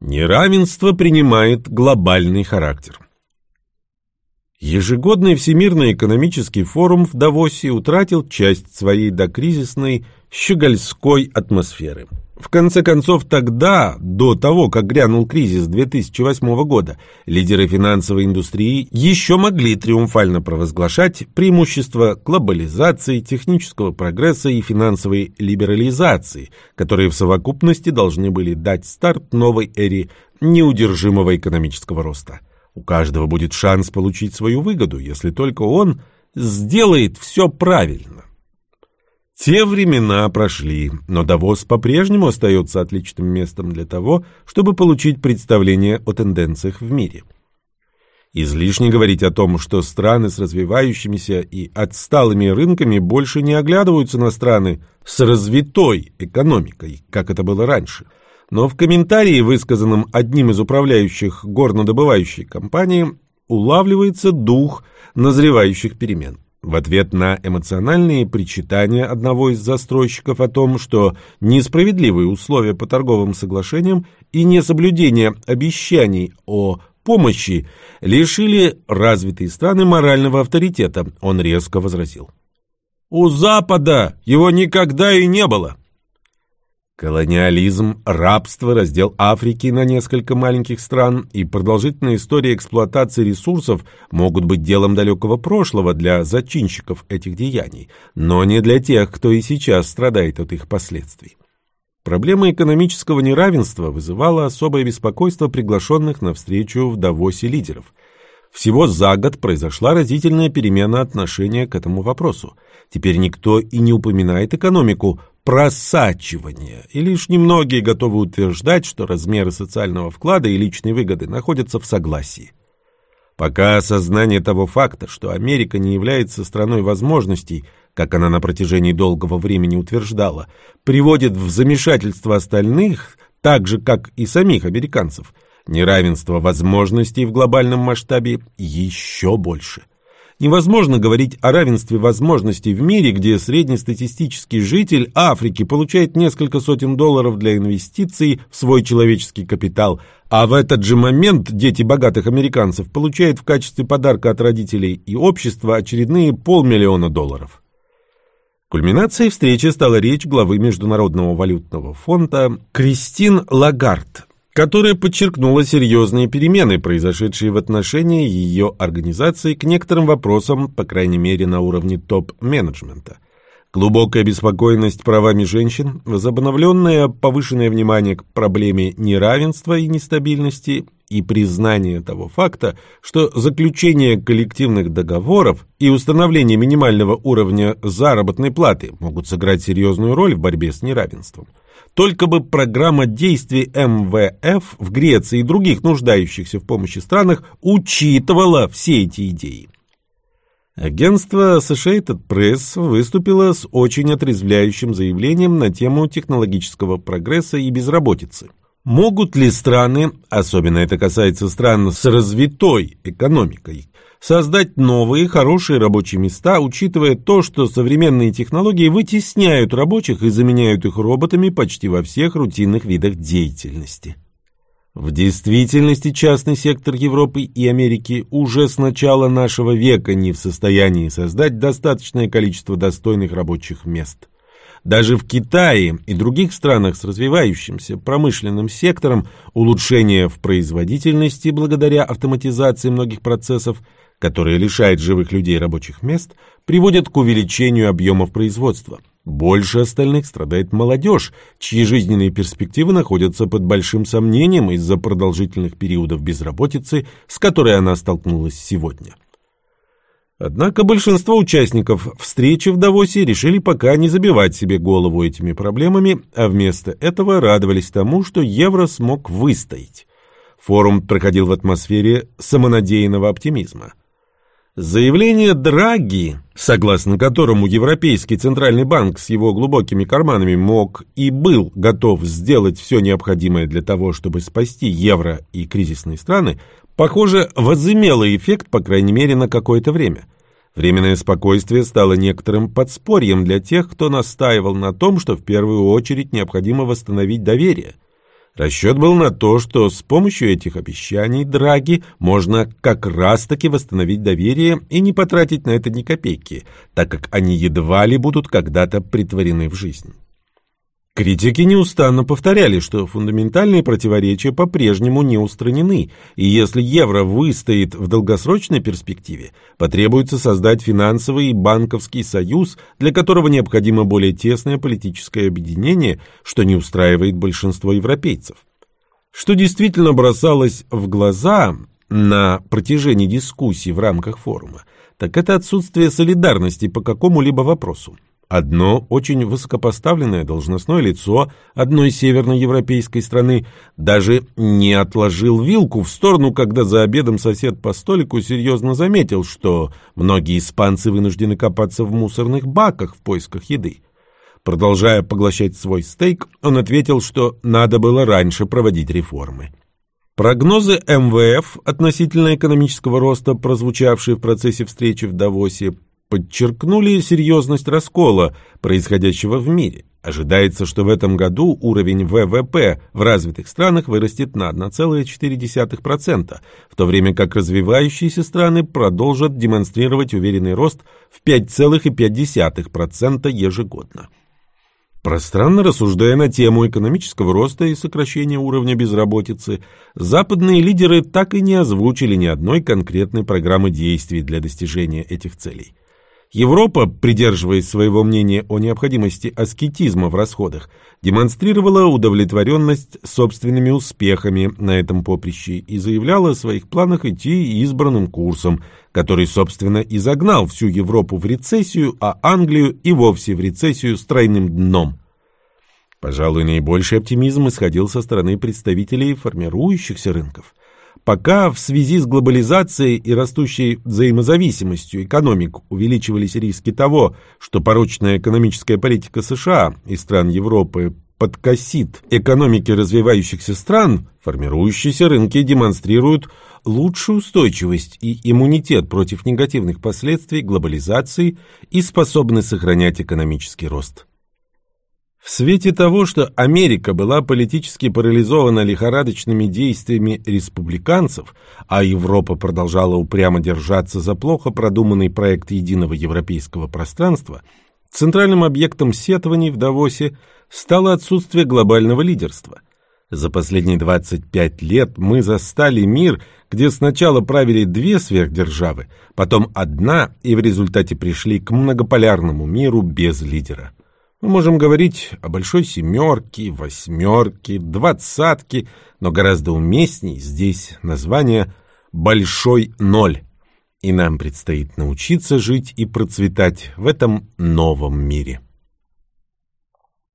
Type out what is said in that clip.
Неравенство принимает глобальный характер. Ежегодный Всемирный экономический форум в Давосе утратил часть своей докризисной щегольской атмосферы. В конце концов, тогда, до того, как грянул кризис 2008 года, лидеры финансовой индустрии еще могли триумфально провозглашать преимущества глобализации, технического прогресса и финансовой либерализации, которые в совокупности должны были дать старт новой эре неудержимого экономического роста. У каждого будет шанс получить свою выгоду, если только он сделает все правильно. Те времена прошли, но Давос по-прежнему остается отличным местом для того, чтобы получить представление о тенденциях в мире. Излишне говорить о том, что страны с развивающимися и отсталыми рынками больше не оглядываются на страны с развитой экономикой, как это было раньше. Но в комментарии, высказанном одним из управляющих горнодобывающей компании, улавливается дух назревающих перемен. В ответ на эмоциональные причитания одного из застройщиков о том, что несправедливые условия по торговым соглашениям и несоблюдение обещаний о помощи лишили развитые страны морального авторитета, он резко возразил. «У Запада его никогда и не было. Колониализм, рабство, раздел Африки на несколько маленьких стран и продолжительная история эксплуатации ресурсов могут быть делом далекого прошлого для зачинщиков этих деяний, но не для тех, кто и сейчас страдает от их последствий. Проблема экономического неравенства вызывала особое беспокойство приглашенных на встречу в Давосе лидеров. Всего за год произошла разительная перемена отношения к этому вопросу. Теперь никто и не упоминает экономику – просачивания, и лишь немногие готовы утверждать, что размеры социального вклада и личной выгоды находятся в согласии. Пока осознание того факта, что Америка не является страной возможностей, как она на протяжении долгого времени утверждала, приводит в замешательство остальных, так же, как и самих американцев, неравенство возможностей в глобальном масштабе еще больше. Невозможно говорить о равенстве возможностей в мире, где среднестатистический житель Африки получает несколько сотен долларов для инвестиций в свой человеческий капитал, а в этот же момент дети богатых американцев получают в качестве подарка от родителей и общества очередные полмиллиона долларов. Кульминацией встречи стала речь главы Международного валютного фонда Кристин Лагард, которая подчеркнула серьезные перемены, произошедшие в отношении ее организации к некоторым вопросам, по крайней мере на уровне топ-менеджмента. Глубокая беспокойность правами женщин, возобновленное повышенное внимание к проблеме неравенства и нестабильности и признание того факта, что заключение коллективных договоров и установление минимального уровня заработной платы могут сыграть серьезную роль в борьбе с неравенством – только бы программа действий МВФ в Греции и других нуждающихся в помощи странах учитывала все эти идеи. Агентство Associated Press выступило с очень отрезвляющим заявлением на тему технологического прогресса и безработицы. Могут ли страны, особенно это касается стран с развитой экономикой, создать новые хорошие рабочие места, учитывая то, что современные технологии вытесняют рабочих и заменяют их роботами почти во всех рутинных видах деятельности. В действительности частный сектор Европы и Америки уже с начала нашего века не в состоянии создать достаточное количество достойных рабочих мест. Даже в Китае и других странах с развивающимся промышленным сектором улучшение в производительности благодаря автоматизации многих процессов – которое лишает живых людей рабочих мест, приводит к увеличению объемов производства. Больше остальных страдает молодежь, чьи жизненные перспективы находятся под большим сомнением из-за продолжительных периодов безработицы, с которой она столкнулась сегодня. Однако большинство участников встречи в Давосе решили пока не забивать себе голову этими проблемами, а вместо этого радовались тому, что евро смог выстоять. Форум проходил в атмосфере самонадеянного оптимизма. Заявление Драги, согласно которому Европейский Центральный банк с его глубокими карманами мог и был готов сделать все необходимое для того, чтобы спасти евро и кризисные страны, похоже, возымело эффект, по крайней мере, на какое-то время. Временное спокойствие стало некоторым подспорьем для тех, кто настаивал на том, что в первую очередь необходимо восстановить доверие – Расчет был на то, что с помощью этих обещаний Драги можно как раз-таки восстановить доверие и не потратить на это ни копейки, так как они едва ли будут когда-то притворены в жизнь. Критики неустанно повторяли, что фундаментальные противоречия по-прежнему не устранены, и если евро выстоит в долгосрочной перспективе, потребуется создать финансовый и банковский союз, для которого необходимо более тесное политическое объединение, что не устраивает большинство европейцев. Что действительно бросалось в глаза на протяжении дискуссий в рамках форума, так это отсутствие солидарности по какому-либо вопросу. Одно очень высокопоставленное должностное лицо одной северноевропейской страны даже не отложил вилку в сторону, когда за обедом сосед по столику серьезно заметил, что многие испанцы вынуждены копаться в мусорных баках в поисках еды. Продолжая поглощать свой стейк, он ответил, что надо было раньше проводить реформы. Прогнозы МВФ относительно экономического роста, прозвучавшие в процессе встречи в Давосе, подчеркнули серьезность раскола, происходящего в мире. Ожидается, что в этом году уровень ВВП в развитых странах вырастет на 1,4%, в то время как развивающиеся страны продолжат демонстрировать уверенный рост в 5,5% ежегодно. Пространно рассуждая на тему экономического роста и сокращения уровня безработицы, западные лидеры так и не озвучили ни одной конкретной программы действий для достижения этих целей. Европа, придерживаясь своего мнения о необходимости аскетизма в расходах, демонстрировала удовлетворенность собственными успехами на этом поприще и заявляла о своих планах идти избранным курсом, который, собственно, и загнал всю Европу в рецессию, а Англию и вовсе в рецессию с тройным дном. Пожалуй, наибольший оптимизм исходил со стороны представителей формирующихся рынков. Пока в связи с глобализацией и растущей взаимозависимостью экономик увеличивались риски того, что порочная экономическая политика США и стран Европы подкосит экономики развивающихся стран, формирующиеся рынки демонстрируют лучшую устойчивость и иммунитет против негативных последствий глобализации и способны сохранять экономический рост. Свете того, что Америка была политически парализована лихорадочными действиями республиканцев, а Европа продолжала упрямо держаться за плохо продуманный проект единого европейского пространства, центральным объектом сетований в Давосе стало отсутствие глобального лидерства. За последние 25 лет мы застали мир, где сначала правили две сверхдержавы, потом одна, и в результате пришли к многополярному миру без лидера. Мы можем говорить о большой семерке, восьмерке, двадцатке, но гораздо уместней здесь название «большой ноль». И нам предстоит научиться жить и процветать в этом новом мире.